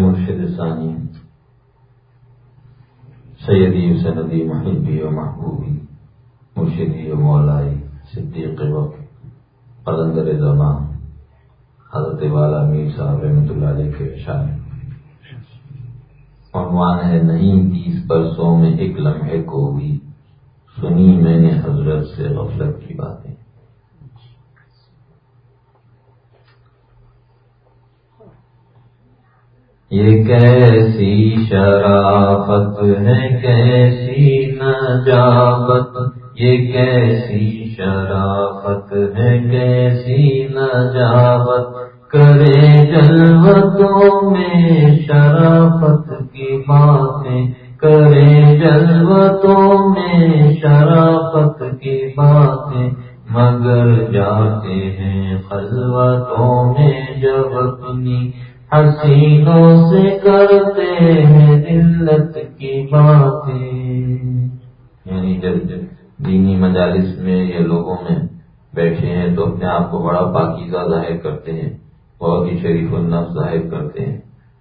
مرشد ثانی، سیدی سندی محبی و محبوبی، مرشدی و مولائی، صدیق وقت قلندر زمان، حضرت والا میر صاحب رحمۃ اللہ علیہ کے شان۔ عنوان ہے نہیں تیس برسوں میں ایک لمحے کو بھی سنی میں نے حضرت سے غفلت کی باتیں یہ کیسی شرافت ہے کیسی نجابت، یہ کیسی شرافت ہے کیسی نجابت کرے جلوتوں میں شرافت کی باتیں، کرے جلوتوں میں شرافت کی باتیں۔ مگر جاتے ہیں خلوتوں میں جب اپنی حسینوں سے کرتے ہیں دلت کی باتیں۔ یعنی جب دینی مجالس میں یا لوگوں میں بیٹھے ہیں تو اپنے آپ کو بڑا پاکیزہ ظاہر کرتے ہیں، بہت ہی شریف النف ظاہر کرتے ہیں۔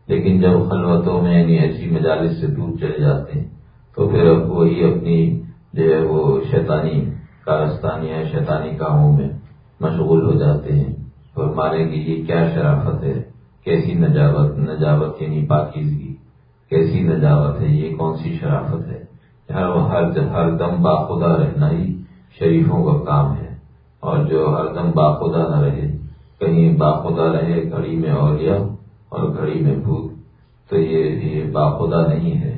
لیکن جب خلوتوں میں یعنی ایسی مجالس سے دور چلے جاتے ہیں، تو پھر اب وہی اپنی جو ہے وہ شیطانی کارستانی یا شیطانی کاموں میں مشغول ہو جاتے ہیں۔ اور مارے گی، یہ کیا شرافت ہے؟ کیسی نجاوت نجاوت یعنی پاکیزگی؟ کیسی نجاوت ہے؟ یہ کون سی شرافت ہے؟ ہر ہر ہر دم باخدا رہنا ہی شریفوں کا کام ہے۔ اور جو ہر دم باخدا نہ رہے، کہیں باخدا رہے گھڑی میں اولیا اور گھڑی میں بھوت۔ تو یہ باخدا نہیں ہے۔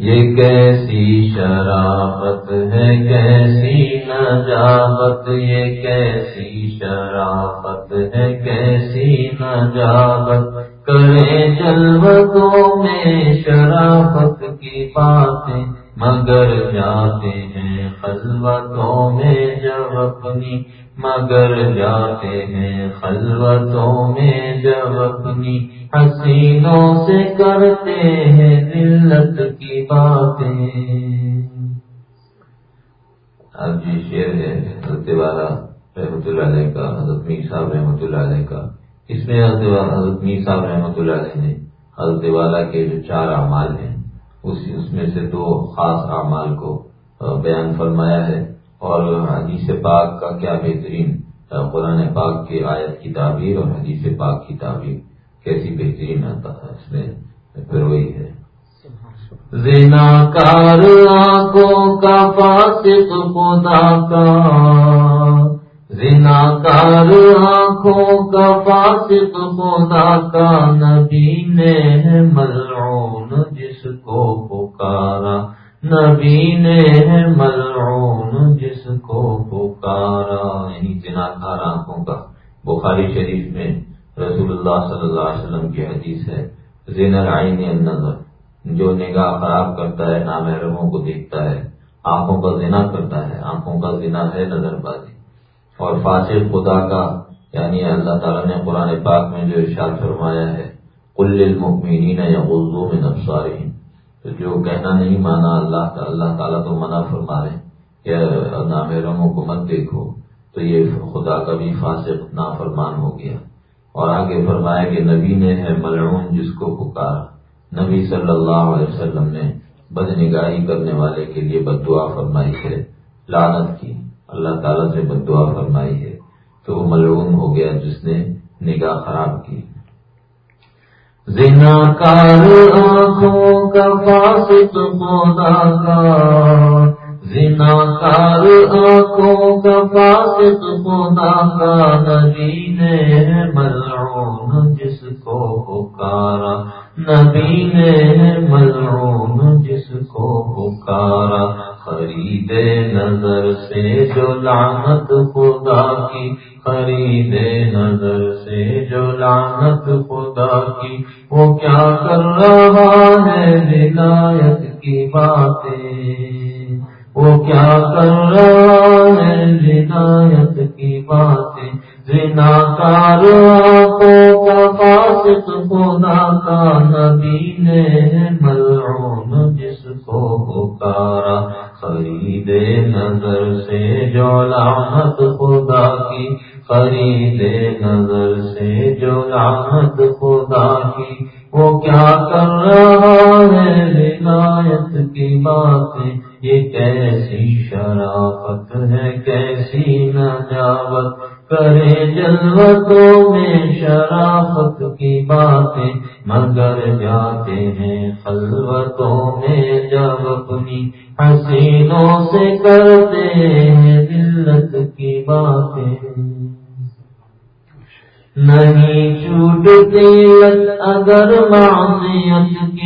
یہ کیسی شرافت ہے، کیسی نجابت یہ کیسی شرافت ہے، کیسی نجابت کرے جلوتوں میں شرافت کی باتیں، مگر جاتے ہیں خلوتوں میں جب اپنی۔ مگر جاتے ہیں خلوتوں میں جب اپنی۔ حسینوں سے کرتے ہیں دلت کی باتیں۔ اب جی شیر ہے، حضرت والا رحمۃ اللہ علیہ کا، حضرت میر صاحب رحمۃ اللہ علیہ کا۔ اس میں حضرت میر صاحب رحمۃ اللہ علیہ نے حضرت والا کے جو چار اعمال ہیں اس میں سے دو خاص اعمال کو بیان فرمایا ہے۔ اور حدیث پاک کا کیا بہترین قرآن پاک کی آیت کی تعبیر اور حدیث پاک کی تعبیر۔ کیسی بہترین آتا ہے اس میں؟ پھر وہی ہے۔ زنا کار آنکھوں کا فاسق خدا کا۔ زنا کار آنکھوں کا فاسق خدا کا۔ نبی نے ملعون جس کو پکارا۔ نبی نے ملعون جس کو پکارا۔ یعنی زنا کار آنکھوں کا۔ بخاری شریف میں رسول اللہ صلی اللہ علیہ وسلم کی حدیث ہے، زین العین النظر، جو نگاہ خراب کرتا ہے، نامحرموں کو دیکھتا ہے، آنکھوں کا زنا کرتا ہے، آنکھوں کا زنا ہے، نظر بازی۔ اور فاسق خدا کا یعنی اللہ تعالیٰ نے قرآن پاک میں جو ارشاد فرمایا ہے کل المؤمنین یغضوا من ابصارہم۔ تو جو کہنا نہیں مانا اللہ کا، اللہ تعالیٰ تو منع فرما رہے کہ نامحرموں کو مت دیکھو۔ تو یہ خدا کا بھی فاسق نافرمان ہو گیا۔ اور آگے فرمایا کہ نبی نے ہے ملعون جس کو پکارا۔ نبی صلی اللہ علیہ وسلم نے بد نگاہی کرنے والے کے لیے بد دعا فرمائی ہے لانت کی۔ اللہ تعالیٰ سے بد دعا فرمائی ہے۔ تو وہ ملعون ہو گیا جس نے نگاہ خراب کی۔ زنا کار آنکھوں کا فاسق خدا کا زنا کار آنکھوں کا فاسق خدا کا نبی نے ملعون جس کو پکارا نبی نے ملعون جس کو پکارا خرید نظر سے جو لعنت خدا کی خرید نظر سے جو لعنت خدا کی وہ کیا کر رہا ہے ولایت کی باتیں وہ کیا کر رہا ہے ہدایت کی باتیں؟ زنا کار کا فاسق خدا کا نبی نے ملعون جس کو پکارا۔ خرید نظر سے جو لعنت خدا کی فرید نظر سے جو لعنت خدا کی۔ وہ کیا کر رہا ہے ولایت کی باتیں؟ یہ کیسی شرافت ہے، کیسی نجاوت کرے جلوتوں میں شرافت کی باتیں۔ مگر جاتے ہیں خلوتوں میں جب اپنی حسینوں سے کرتے ہیں دلت کی باتیں۔ نہیں چھوٹتی لت اگر معصیت کی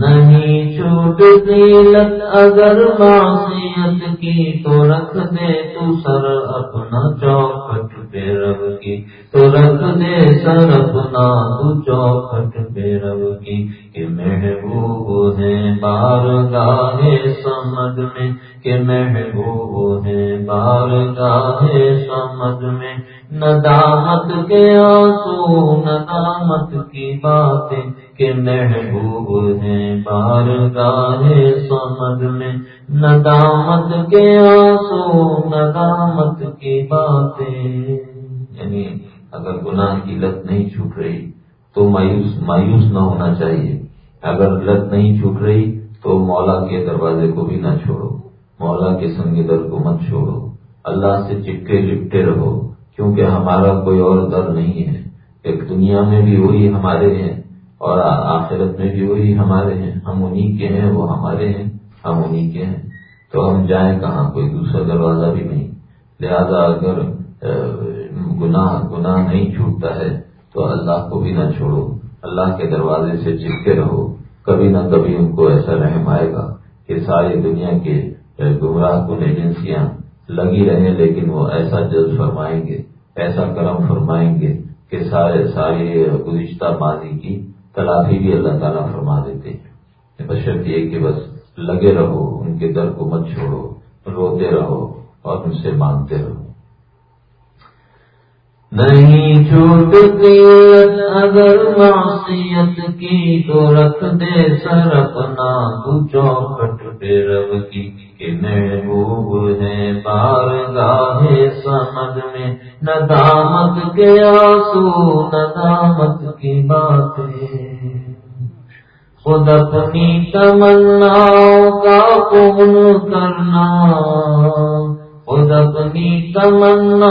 نہیں چھوٹتی لت اگر معصیت کی تو رکھ دے تو سر اپنا چوکھٹ پہ رب کی۔ تو رکھ دے سر اپنا تو چوکھٹ پہ رب کی۔ کہ محبوب ہے بار گاہے سمجھ میں۔ کہ محبوب ہے بار گاہے سمجھ میں۔ ندامت کے آنسو ندامت کی باتیں۔ کہ محبوب ہیں بار گاہے سمجھ میں ندامت کے آنسو ندامت کی باتیں یعنی اگر گناہ کی لت نہیں چھوٹ رہی تو مایوس مایوس نہ ہونا چاہیے اگر لت نہیں چھوٹ رہی تو مولا کے دروازے کو بھی نہ چھوڑو مولا کے سنگ در کو مت چھوڑو اللہ سے چپکے لپٹے رہو کیونکہ ہمارا کوئی اور در نہیں ہے۔ ایک دنیا میں بھی وہی ہمارے ہیں۔ اور آخرت میں بھی وہی ہمارے ہیں۔ ہم انہیں کے ہیں، وہ ہمارے ہیں، ہم انہیں کے ہیں۔ تو ہم جائیں کہاں؟ کوئی دوسرا دروازہ بھی نہیں۔ لہذا اگر گناہ گناہ نہیں چھوٹتا ہے، تو اللہ کو بھی نہ چھوڑو۔ اللہ کے دروازے سے چپکے رہو۔ کبھی نہ کبھی ان کو ایسا رحم آئے گا کہ ساری دنیا کے گمراہ کن ایجنسیاں لگی رہیں، لیکن وہ ایسا جلد فرمائیں گے، ایسا کرم فرمائیں گے کہ سارے، ساری گزشتہ ماضی کی تلافی بھی اللہ تعالیٰ فرما دیتے ہیں۔ بشرط یہ کہ بس لگے رہو، ان کے در کو مت چھوڑو، روتے رہو اور ان سے مانگتے رہو۔ نہیں چھوٹتی اگر معصیت کی تو رکھ دے سر اپنا، تو چوکٹ پہ رب کی۔ کہ محبوب ہے بار گاہے سمجھ میں ندامت کے آسو ندامت کی باتیں۔ خود اپنی تمناؤں کا پون کرنا، خود اپنی تمنا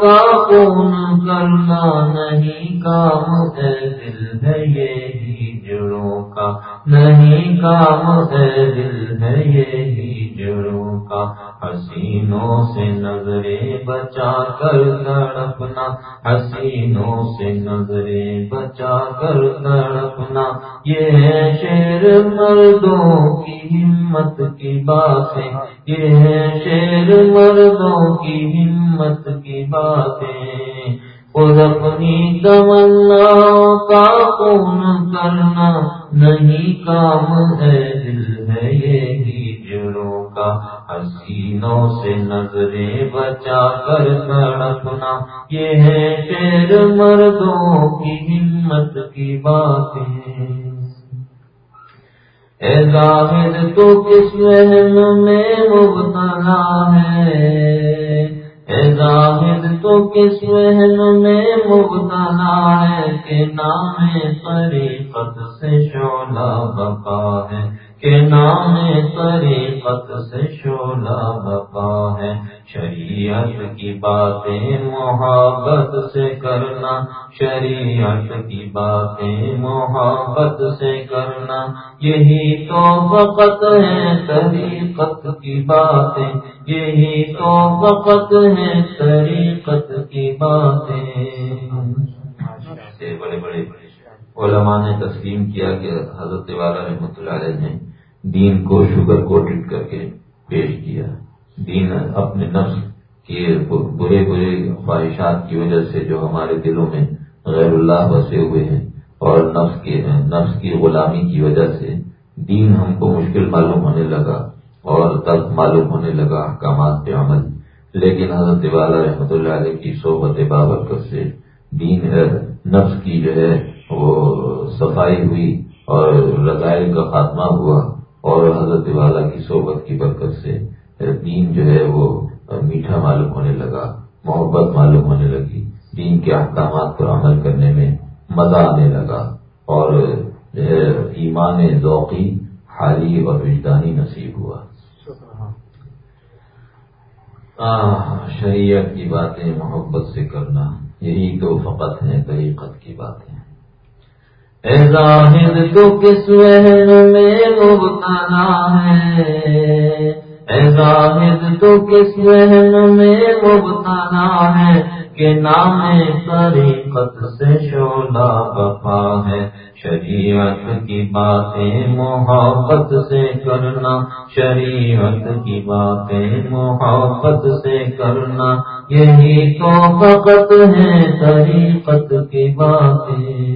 کا پون کرنا نہیں، کام ہے دل ہے یہ جڑوں کا۔ نہیں، کام ہے دل ہے یہ جڑوں کا حسینوں سے نظریں بچا کر تڑپنا، حسینوں سے نظریں بچا کر تڑپنا۔ یہ ہے شیر مردوں کی ہمت کی باتیں، یہ ہے شیر مردوں کی ہمت کی باتیں۔ خود اپنی تمنا کا کون کرنا، نہیں کام ہے دل ہے یہ کا حسینوں سے نظریں بچا کر تڑپنا یہ ہے شیر مردوں کی ہمت کی باتیں۔ اے زاہد، تو کس وہم میں مبتلا ہے؟ اے زاہد، تو کس وہم میں مبتلا ہے کہ نام طریقت سے شعلہ بقا ہے؟ کہ نام طریقت سے شعلہ بقا ہے۔ شریعت کی باتیں محبت سے کرنا، شریعت کی باتیں محبت سے کرنا، یہی تو فقط ہے طریقت کی باتیں، یہی تو فقط ہے طریقت کی باتیں۔ بڑے بڑے علماء نے تسلیم کیا کہ حضرت والا رحمۃ اللہ علیہ نے دین کو شوگر کوٹڈ کر کے پیش کیا۔ دین اپنے نفس کے برے برے خواہشات کی وجہ سے جو ہمارے دلوں میں غیر اللہ بسے ہوئے ہیں اور نفس کے نفس کی غلامی کی وجہ سے دین ہم کو مشکل معلوم ہونے لگا اور تب معلوم ہونے لگا احکامات پہ عمل۔ لیکن حضرت والا رحمۃ اللہ علیہ کی صحبت بابرکت سے دین، نفس کی جو ہے وہ صفائی ہوئی اور رضائل کا خاتمہ ہوا۔ اور حضرت والا کی صحبت کی برکت سے دین جو ہے وہ میٹھا معلوم ہونے لگا، محبت معلوم ہونے لگی، دین کے احکامات پر عمل کرنے میں مزہ آنے لگا اور ایمان ذوقی، حالی اور وجدانی نصیب ہوا۔ شریعت کی باتیں محبت سے کرنا، یہی تو فقط ہے، طریقت کی باتیں۔ اے ظاہر تو کس وحن میں مبتلا ہے؟ اے ظاہر تو کس وحن میں مبتلا ہے کہ نام طریقت سے شولا بپا ہے۔ شریعت کی باتیں محبت سے کرنا، شریعت کی باتیں محبت سے کرنا، یہی تو فقط ہے طریقت کی باتیں۔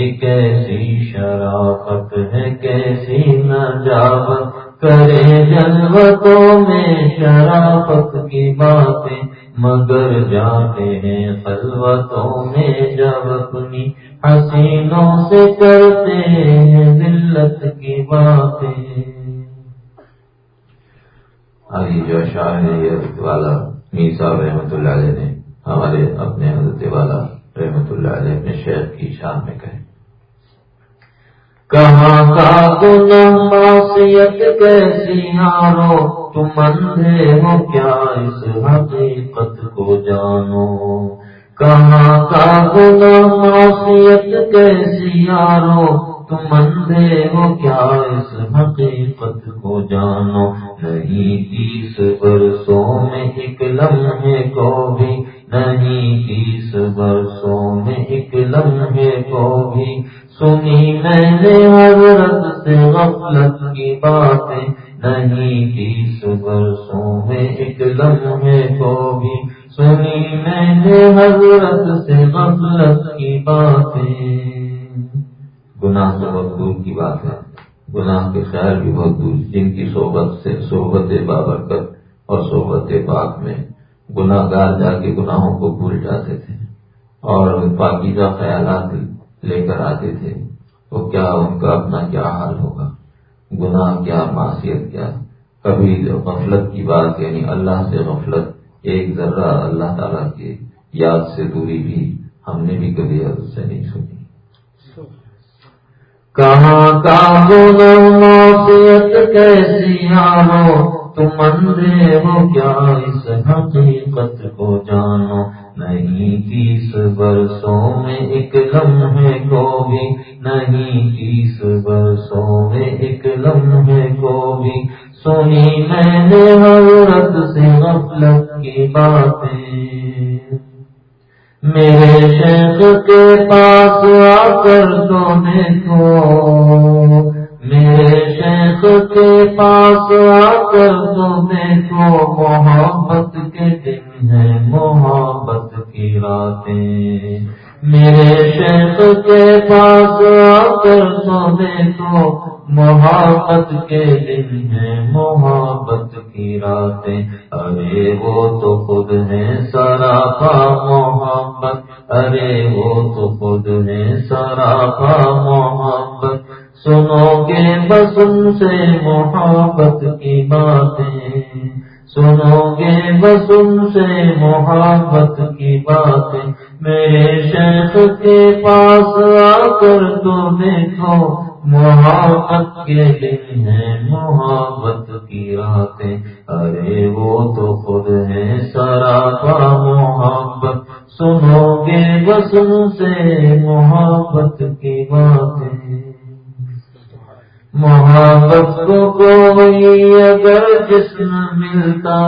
یہ کیسی شرافت ہے، کیسی نجابت کرے جلوتوں میں شرافت کی باتیں۔ مگر جاتے ہیں خلوتوں میں جب اپنی حسینوں سے کرتے ہیں دلت کی باتیں۔ ابھی جو شاہ ہے، یہ والا میر صاحب رحمۃ اللہ علیہ نے ہمارے اپنے حضرت والا رحمۃ اللہ علیہ اپنے شہر کی شان میں کہے۔ کہاں کا گناہ کیسی آرو تم اندھے ہو کیا اس حقیقت کو جانو؟ کہاں کا گناہ معصیت کیسی آرو تم اندھے ہو کیا اس حقیقت کو جانو؟ نہیں، تیس برسوں میں ایک لمحے کو بھی نہیں تیس برسوں میں ایک لمحے کو بھی سنی میں نے، حضرت سے غفلت کی باتیں۔ نہیں تیس برسوں میں ایک لمحے کو بھی سنی میں نے، حضرت سے غفلت کی باتیں۔ گناہ سے بہت دور کی بات ہے۔ گناہ کے خیال بھی بہت دور، جن کی صحبت سے، صحبت بابرکت اور صحبت پاک میں۔ گناہ گار جا کے گناہوں کو بھول جاتے تھے اور پاکیزہ خیالات لے کر آتے تھے، تو کیا ان کا اپنا کیا حال ہوگا؟ گناہ، کیا معاشیت کیا؟ کبھی غفلت کی بات یعنی اللہ سے غفلت، ایک ذرہ اللہ تعالیٰ کی یاد سے دوری بھی ہم نے بھی کبھی حضرت سے نہیں سنی۔ کہاں کا کیسی آنو تم اندھے ہو کیا اس حقیقت کو جانو؟ نہیں تیس برسوں میں ایک لمحے کو بھی نہیں تیس برسوں میں ایک لمحے کو بھی سنی میں نے حضرت سے غفلت کی باتیں۔ میرے شیخ کے پاس آ کر تو دیکھو میرے شیخ کے پاس آ کر تو دیکھو محبت کے دن ہے محبت کی راتیں۔ میرے شیخ کے پاس آ کر تو دیکھو محبت کے دن ہے محبت کی راتیں۔ ارے وہ تو خود ہے سراپا محبت۔ ارے وہ تو خود ہے سراپا محبت۔ سنو گے بس ان سے محبت کی باتیں، سنو گے بس ان سے محبت کی باتیں۔ میرے شیخ کے پاس آ کر تو دیکھو، محبت کے دن ہے محبت کی راتیں۔ ارے وہ تو خود ہے سراپا محبت۔ سنو گے بس ان سے محبت کی باتیں۔ محبت کو کوئی اگر جسم ملتا۔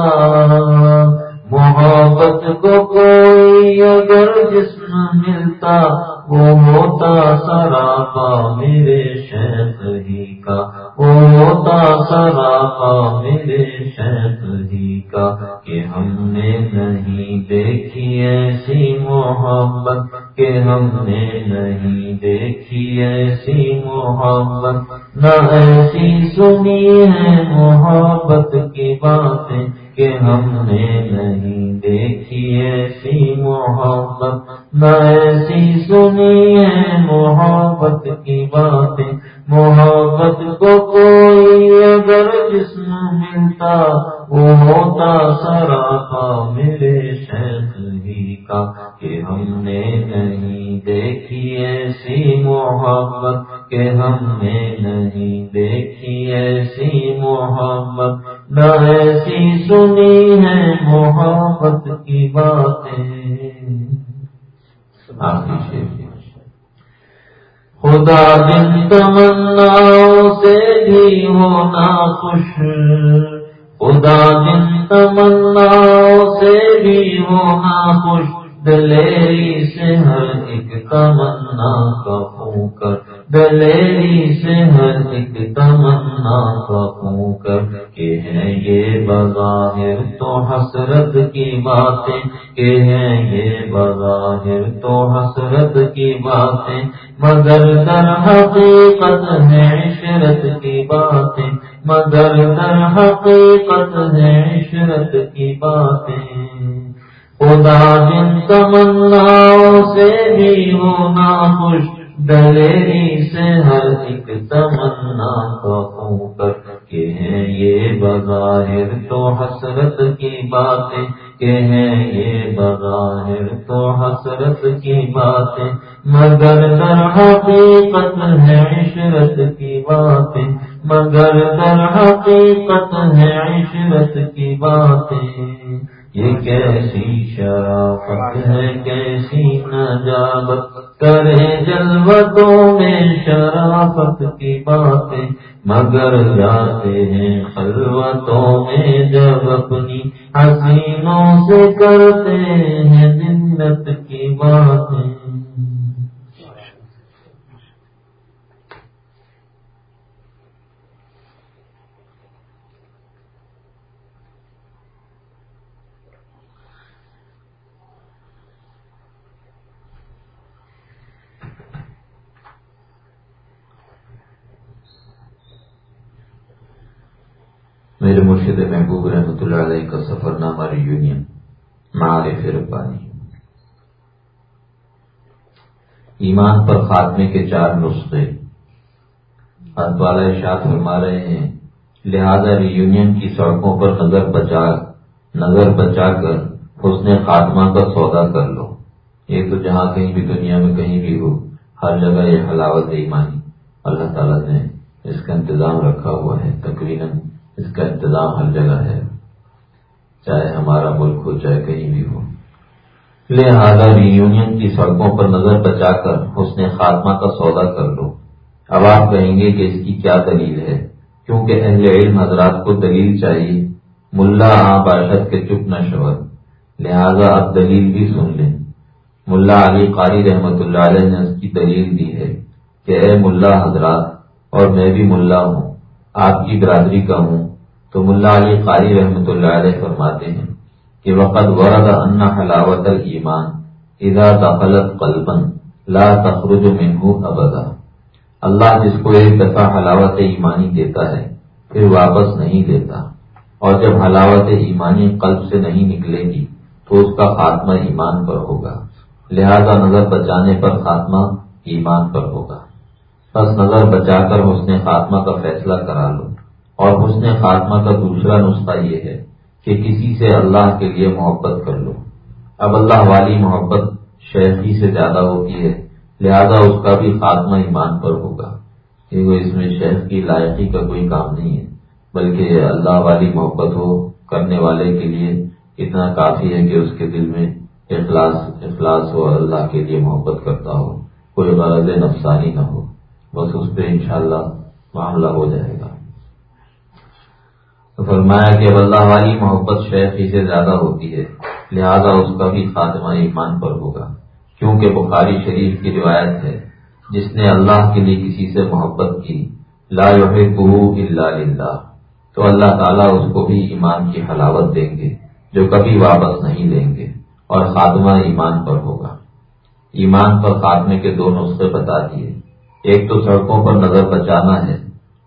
محبت کو کوئی اگر جسم ملتا، وہ ہوتا سراپا میرے شیخ ہی کا۔ وہ ہوتا سراپا میرے شیخ ہی کا کہ ہم نے نہیں دیکھی ایسی محبت، کہ ہم نے نہیں دیکھی ایسی محبت۔ نہ ایسی سنی ہے محبت کی باتیں کہ ہم نے نہیں دیکھی ایسی محبت۔ نہ ایسی سنی ہے محبت کی باتیں، محبت کو کوئی اگر جسم ملتا، وہ ہوتا سراپا میرے شیخ ہی کا کہ ہم نے نہیں دیکھی ایسی محبت۔ کہ ہم نے نہیں دیکھی ایسی محبت، نہ ایسی سنی ہے محبت کی باتیں۔ خدا جن تمنا سے بھی ہونا خوش، خدا جن تمنا سے بھی ہونا خوش۔ دلیری سے ہر ایک تمنا کا کر دلیری سے ہر ایک تمنا کا کر کہ ہیں یہ بظاہر تو حسرت کی باتیں، کہ ہیں یہ بظاہر تو حسرت کی باتیں۔ مگر در حقیقت ہے عشرت کی باتیں۔ مگر در حقیقت ہے عشرت کی باتیں۔ خدا جن تمنا سے بھی ہونا خوش دلیری سے ہر ایک تمنا کر کے ہیں۔ یہ بظاہر تو حسرت کی باتیں کہ ہیں یہ بظاہر تو حسرت کی باتیں۔ مگر در حقیقت ہے عشرت کی باتیں۔ مگر در حقیقت ہے عشرت کی باتیں۔ کیسی شرافت ہے، کیسی نجابت کرے جلوتوں میں شرافت کی باتیں، مگر جاتے ہیں خلوتوں میں جب اپنی حسینوں سے کرتے ہیں جنت کی باتیں۔ میرے مرشد محبوب رحمۃ اللہ علیہ کا سفر نامہ ریونین معارف ربانی۔ ایمان پر خاتمے کے چار نسخے۔ والا اشاعت فرما رہے ہیں، لہذا ریونین کی سڑکوں پر نظر بچا نظر بچا کر حسن خاتمہ کا سودا کر لو۔ یہ تو جہاں کہیں بھی دنیا میں کہیں بھی ہو، ہر جگہ یہ حلاوت ایمانی۔ اللہ تعالیٰ نے اس کا انتظام رکھا ہوا ہے، تقریباً اس کا انتظام ہر جگہ ہے، چاہے ہمارا ملک ہو، چاہے کہیں بھی ہو۔ لہذا ریونین کی سڑکوں پر نظر بچا کر اس نے خاتمہ کا سودا کر لو اب آپ کہیں گے کہ اس کی کیا دلیل ہے؟ کیونکہ اہل علم حضرات کو دلیل چاہیے، ملا آ باشد کے چپ نہ شور لہذا اب دلیل بھی سن لیں۔ ملا علی قاری رحمت اللہ علیہ نے اس کی دلیل دی ہے کہ اے ملا حضرات، اور میں بھی ملا ہوں۔ آپ کی برادری کا ہوں، تو ملا علی قاری رحمۃ اللہ علیہ فرماتے ہیں کہ وقت ورد ان حلاوت المان اذا دخلت قلبا لا تخرج منه ابدا۔ اللہ جس کو ایک دفعہ حلاوت ایمانی دیتا ہے، پھر واپس نہیں دیتا اور جب حلاوت ایمانی قلب سے نہیں نکلے گی، تو اس کا خاتمہ ایمان پر ہوگا۔ لہذا نظر بچانے پر خاتمہ ایمان پر ہوگا۔ بس نظر بچا کر حسن خاتمہ کا فیصلہ کرا لو اور حسن خاتمہ کا دوسرا نسخہ یہ ہے کہ کسی سے اللہ کے لیے محبت کر لو اب اللہ والی محبت شیخی سے زیادہ ہوتی ہے، لہذا اس کا بھی خاتمہ ایمان پر ہوگا۔ کیونکہ اس میں شیخ کی لائقی کا کوئی کام نہیں ہے، بلکہ اللہ والی محبت ہو کرنے والے کے لیے اتنا کافی ہے کہ اس کے دل میں اخلاص اخلاص ہو اللہ کے لیے محبت کرتا ہو۔ کوئی غرض نفسانی نہ ہو۔ بس اس پہ انشاءاللہ معاملہ ہو جائے گا۔ تو فرمایا کہ اللہ والی محبت شیخ ہی سے زیادہ ہوتی ہے، لہذا اس کا بھی خاتمہ ایمان پر ہوگا۔ کیونکہ بخاری شریف کی روایت ہے، جس نے اللہ کے لیے کسی سے محبت کی، لا الا للہ۔ تو اللہ تعالیٰ اس کو بھی ایمان کی حلاوت دیں گے، جو کبھی واپس نہیں لیں گے، اور خاتمہ ایمان پر ہوگا۔ ایمان پر خاتمے کے دو نسخے بتا دیے۔ ایک تو سڑکوں پر نظر بچانا ہے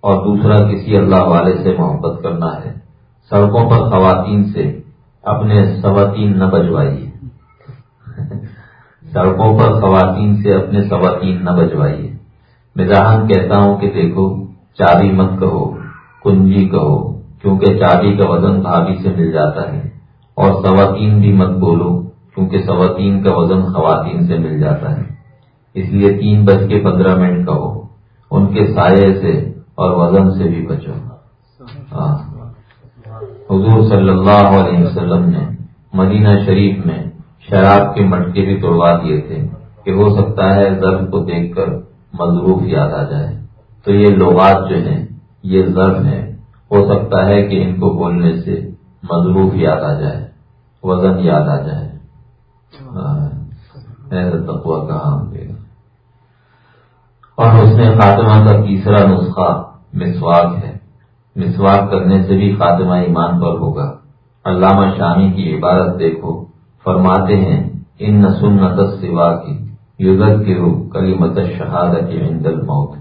اور دوسرا کسی اللہ والے سے محبت کرنا ہے۔ سڑکوں پر خواتین سے اپنے سواتین نہ بجوائیے۔ سڑکوں پر خواتین سے اپنے سواتین نہ بجوائیے۔ مزاحن کہتا ہوں کہ دیکھو، چابی مت کہو، کنجی کہو، کیونکہ چابی کا وزن بھابھی سے مل جاتا ہے۔ اور سواتین بھی مت بولو، کیونکہ سواتین کا وزن خواتین سے مل جاتا ہے۔ اس لیے تین بج کے پندرہ منٹ کا ہو۔ ان کے سائے سے اور وزن سے بھی بچو۔ ہاں۔ حضور صلی اللہ علیہ وسلم نے مدینہ شریف میں شراب کے مٹکے بھی توڑوا دیے تھے کہ ہو سکتا ہے ضرب کو دیکھ کر مضروف یاد آ جائے۔ تو یہ لغات جو ہیں، یہ ضرب ہیں۔ ہو سکتا ہے کہ ان کو بولنے سے مضروف یاد آ جائے، وزن یاد آ جائے۔ تقوا کہاں دے گا اور اس نے خاتمہ کا تیسرا نسخہ مسواک ہے۔ مسواک کرنے سے بھی خاتمہ ایمان پر ہوگا۔ علامہ شامی کی عبارت دیکھو، فرماتے ہیں، ان سنت سوا کی یوزت کے روح کلی مت شہادت عند الموت.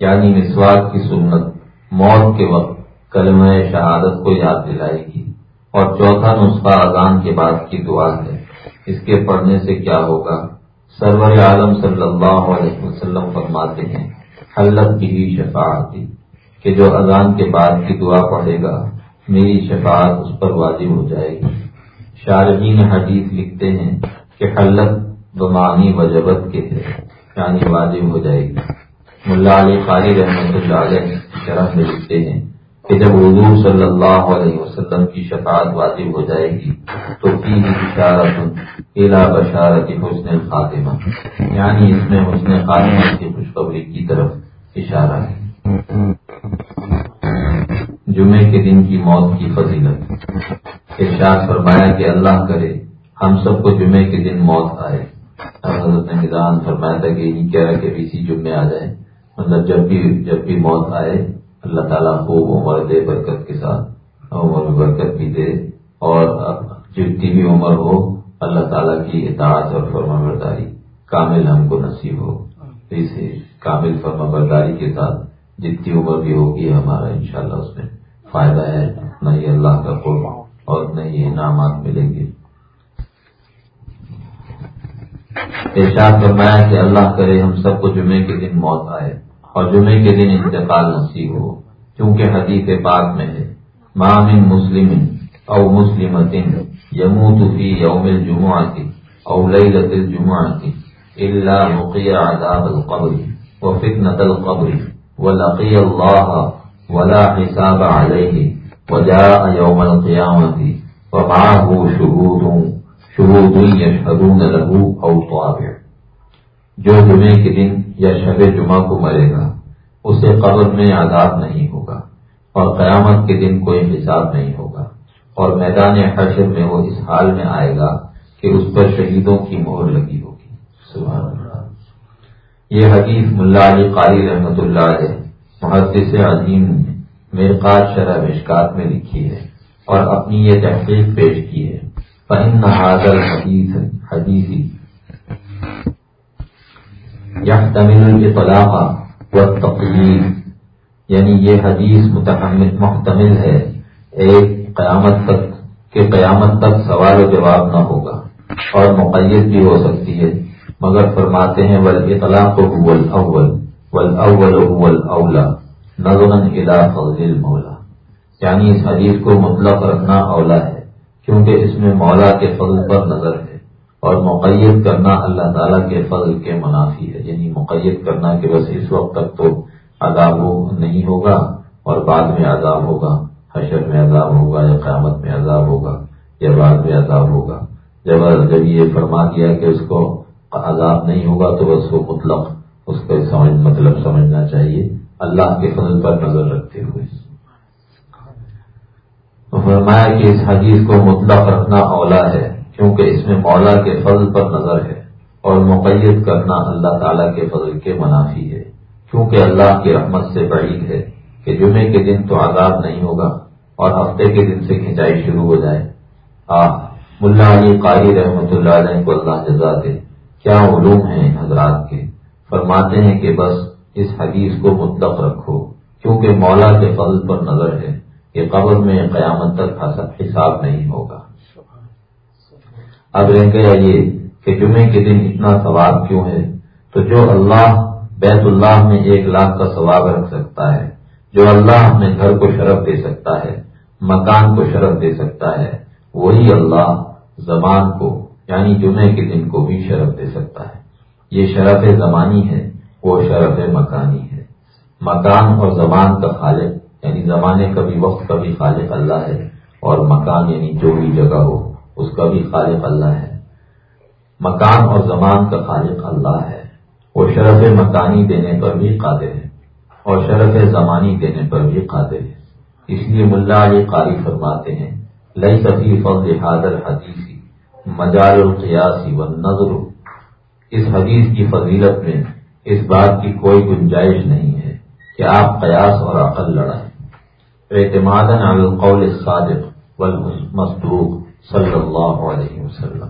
یعنی مسواک کی سنت موت کے وقت کلمہ شہادت کو یاد دلائے گی۔ اور چوتھا نسخہ اذان کے بعد کی دعا ہے۔ اس کے پڑھنے سے کیا ہوگا؟ سرور عالم صلی اللہ علیہ وسلم فرماتے ہیں، حلت کی ہی شفاعتی کہ جو اذان کے بعد کی دعا پڑھے گا، میری شفاعت اس پر واجب ہو جائے گی۔ شارحین حدیث لکھتے ہیں کہ حلت بمانی وجبت کے تھے یعنی واجب ہو جائے گی۔ ملا علی خالی رحمت اللہ علیہ شرح میں لکھتے ہیں کہ جب حضور صلی اللہ علیہ وسلم کی شفاعت واجب ہو جائے گی، تو کی بشارت الا بشارت حسن خاتمہ یعنی اس میں حسن خاتمہ کی خوشخبری کی طرف اشارہ ہے۔ جمعے کے دن کی موت کی فضیلت۔ ارشاد فرمایا کہ اللہ کرے، ہم سب کو جمعے کے دن موت آئے۔ حضرت نے نظام فرمایا تھا کہ یہ کہہ رہا کہ اسی جمعے آ جائے مطلب جب بھی جب بھی موت آئے اللہ تعالیٰ خوب عمر دے برکت کے ساتھ عمر میں برکت بھی دے۔ اور جتنی بھی عمر ہو اللہ تعالیٰ کی اطاعت اور فرما برداری کامل ہم کو نصیب ہو۔ اسے کامل فرما برداری کے ساتھ جتنی عمر بھی ہوگی ہمارا انشاءاللہ اس میں فائدہ ہے۔ نہ ہی اللہ کا قرب اور نہ ہی انعامات ملیں گے۔ ارشاد فرمایا کہ اللہ کرے ہم سب کو جمعے کے دن موت آئے۔ اور جمعے کے دن انتقال نصیب ہو کیونکہ حدیث پاک میں ہے مامن مسلم او مسلم یموت فی یوم الجمعہ او لیلت الجمعہ الا مقی عذاب القبر وفتنة القبر ولقی اللہ ولا حساب علیہ وجاء يوم القيامة ومعه شهود شهود يشهدون له او طابع جو جمعے کے دن یا شب جمعہ کو مرے گا، اسے قبر میں عذاب نہیں ہوگا اور قیامت کے دن کوئی حساب نہیں ہوگا۔ اور میدان حشر میں وہ اس حال میں آئے گا کہ اس پر شہیدوں کی مہر لگی ہوگی۔ سبحان اللہ۔ یہ حدیث ملا علی قاری رحمت اللہ علیہ، محدث عظیم نے میرقات شرح مشکات میں لکھی ہے اور اپنی یہ تحقیق پیش کی ہے۔ فن حاضر حدیث حدیثی یہ تمل اطلاقہ یعنی یہ حدیث محتمل ہے۔ ایک قیامت تک کہ قیامت تک سوال و جواب نہ ہوگا۔ اور مقید بھی ہو سکتی ہے۔ مگر فرماتے ہیں ول اطلاق اول اول ول اول اول اولا نظم الا فضل مولا یعنی اس حدیث کو مطلق رکھنا اولا ہے، کیونکہ اس میں مولا کے فضل پر نظر ہے۔ اور مقید کرنا اللہ تعالیٰ کے فضل کے منافی ہے۔ یعنی مقید کرنا کہ بس اس وقت تک تو عذاب نہیں ہوگا اور بعد میں عذاب ہوگا، حشر میں عذاب ہوگا یا قیامت میں عذاب ہوگا یا بعد میں عذاب ہوگا۔ جب جب یہ فرما دیا کہ اس کو عذاب نہیں ہوگا تو بس وہ مطلق اس کا سمجھ مطلب سمجھنا چاہیے۔ اللہ کے فضل پر نظر رکھتے ہوئے۔ فرمایا کہ اس حدیث کو مطلق رکھنا اولا ہے۔ کیونکہ اس میں مولا کے فضل پر نظر ہے اور مقید کرنا اللہ تعالیٰ کے فضل کے منافی ہے۔ کیونکہ اللہ کی رحمت سے بعید ہے کہ جمعے کے دن تو عذاب نہیں ہوگا اور ہفتے کے دن سے کھینچائی شروع ہو جائے۔ آپ ملا علی قاری رحمۃ اللہ علیہ کو اللہ جزا دے۔ کیا علوم ہیں حضرات کے؟ فرماتے ہیں کہ بس اس حدیث کو مطلق رکھو۔ کیونکہ مولا کے فضل پر نظر ہے کہ قبر میں قیامت تک حساب نہیں ہوگا۔ اب رہ گیا یہ کہ جمعے کے دن اتنا ثواب کیوں ہے؟ تو جو اللہ بیت اللہ میں ایک لاکھ کا ثواب رکھ سکتا ہے، جو اللہ اپنے گھر کو شرف دے سکتا ہے، مکان کو شرف دے سکتا ہے، وہی اللہ زبان کو یعنی جمعے کے دن کو بھی شرف دے سکتا ہے۔ یہ شرف زمانی ہے، وہ شرف مکانی ہے۔ مکان اور زبان کا خالق یعنی زمانے کا بھی وقت کا بھی خالق اللہ ہے، اور مکان یعنی جو بھی جگہ ہو۔ اس کا بھی خالق اللہ ہے۔ مکان اور زمان کا خالق اللہ ہے۔ وہ شرف مکانی دینے پر بھی قادر ہے اور شرف زمانی دینے پر بھی قادر ہے۔ اس لیے ملا علی قاری فرماتے ہیں لئی سفی فضل حاضر حدیثی مجال القیاسی و نظر اس حدیث کی فضیلت میں اس بات کی کوئی گنجائش نہیں ہے کہ آپ قیاس اور عقل لڑائیں۔ اعتماد القول الصادق والمصدوق۔ صلی اللہ علیہ وسلم۔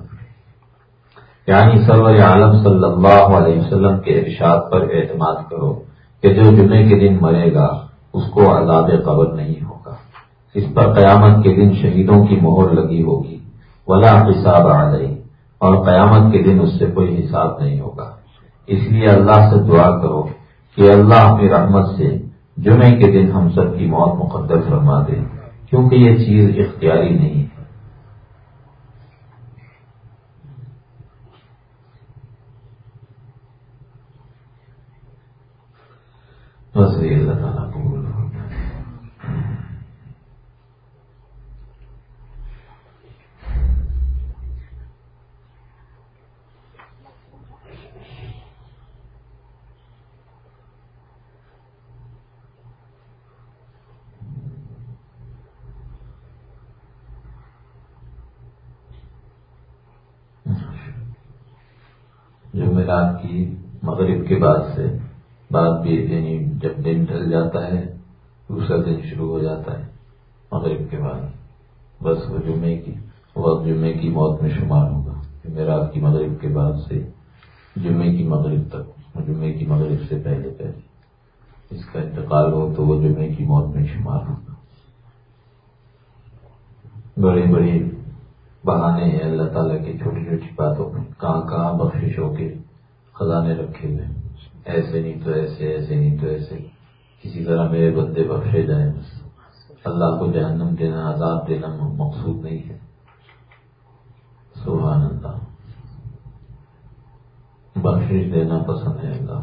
یعنی سرور عالم صلی اللہ علیہ وسلم کے ارشاد پر اعتماد کرو کہ جو جمعے کے دن مرے گا، اس کو عذاب قبر نہیں ہوگا۔ اس پر قیامت کے دن شہیدوں کی مہر لگی ہوگی۔ ولا حساب آ گئی اور قیامت کے دن اس سے کوئی حساب نہیں ہوگا۔ اس لیے اللہ سے دعا کرو کہ اللہ اپنی رحمت سے جمعے کے دن ہم سب کی موت مقدر فرما دے۔ کیونکہ یہ چیز اختیاری نہیں ہے بس اللہ تعالیٰ قبول ہو جمعرات کی مغرب کے بعد سے بعد بھی یعنی جب دن ڈھل جاتا ہے، دوسرا دن شروع ہو جاتا ہے، مغرب کے بعد۔ بس وہ جمعے کی، وہ جمعے کی موت میں شمار ہوگا۔ جمعرات کی مغرب کے بعد سے، جمعے کی مغرب تک جمعے کی مغرب سے پہلے پہلے۔ اس کا انتقال ہو تو وہ جمعے کی موت میں شمار ہوگا۔ بڑے بڑے بہانے ہیں اللہ تعالیٰ کی چھوٹی چھوٹی باتوں میں، کہاں کہاں بخششوں کے خزانے رکھے ہوئے ایسے نہیں تو ایسے ایسے نہیں تو ایسے۔ کسی طرح میرے بندے بخشے جائیں اللہ کو جہنم دینا عذاب دینا مقصود نہیں ہے۔ سبحان اللہ۔ بخش دینا پسند ہے اللہ۔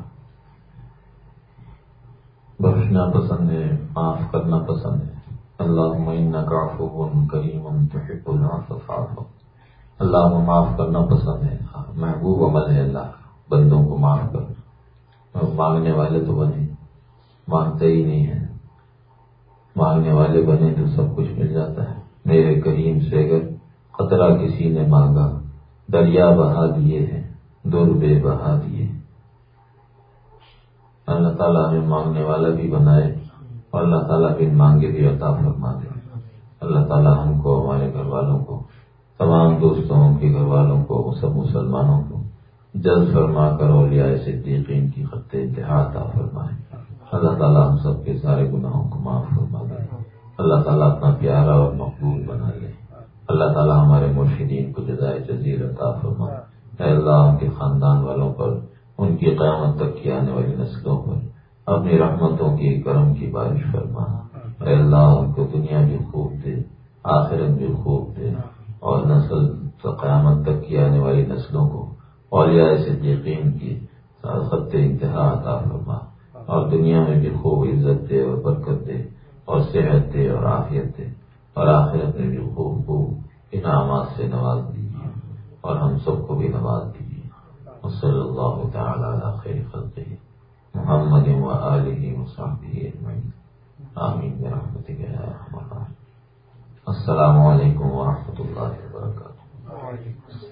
بخشنا پسند ہے، معاف کرنا پسند ہے۔ اللہ معین کافو کریم اللہ کو معاف کرنا پسند ہے۔ محبوب عمل ہے اللہ۔ بندوں کو معاف کرنا۔ مانگنے والے تو بنے۔ مانگتے ہی نہیں ہیں۔ مانگنے والے بنے تو سب کچھ مل جاتا ہے۔ میرے کریم سے اگر خطرہ کسی نے مانگا، دریا بہا دیے ہیں دور بے بہا دیے۔ اللہ تعالیٰ ہمیں مانگنے والا بھی بنائے اور اللہ تعالیٰ بھی مانگے بھی عطا فرما دے۔ اللہ تعالیٰ ہم کو، ہمارے گھر والوں کو، تمام دوستوں کے گھر والوں کو، سب مسلمانوں کو جلد فرما کر اولیاء صدیقین کی خط انتہا عطا فرمائے۔ اللہ تعالیٰ ہم سب کے سارے گناہوں کو معاف فرما دے۔ اللہ تعالیٰ اپنا پیارا اور مقبول بنا لے۔ اللہ تعالیٰ ہمارے مرشدین کو جزائے جزیر عطا فرمائے۔ اے اللہ، ان کے خاندان والوں پر، ان کی قیامت تک کی آنے والی نسلوں پر اپنی رحمتوں کی، کرم کی بارش فرما۔ اے اللہ، ان کو دنیا بھی خوب دے، آخرت بھی خوب دے۔ اور نسل قیامت تک کی آنے والی نسلوں کو اولیاء صدیقین کی خط انتہا عطا فرما اور دنیا میں بھی خوب عزت دے اور برکت دے اور صحت دے اور عافیت دے اور آخرت میں بھی خوب خوب انعامات سے نواز دیجیے اور ہم سب کو بھی نواز دیجیے۔ صلی اللہ تعالیٰ خیر خطے محمد و علیہ آمین رحمت السلام علیکم ورحمۃ اللہ وبرکاتہ۔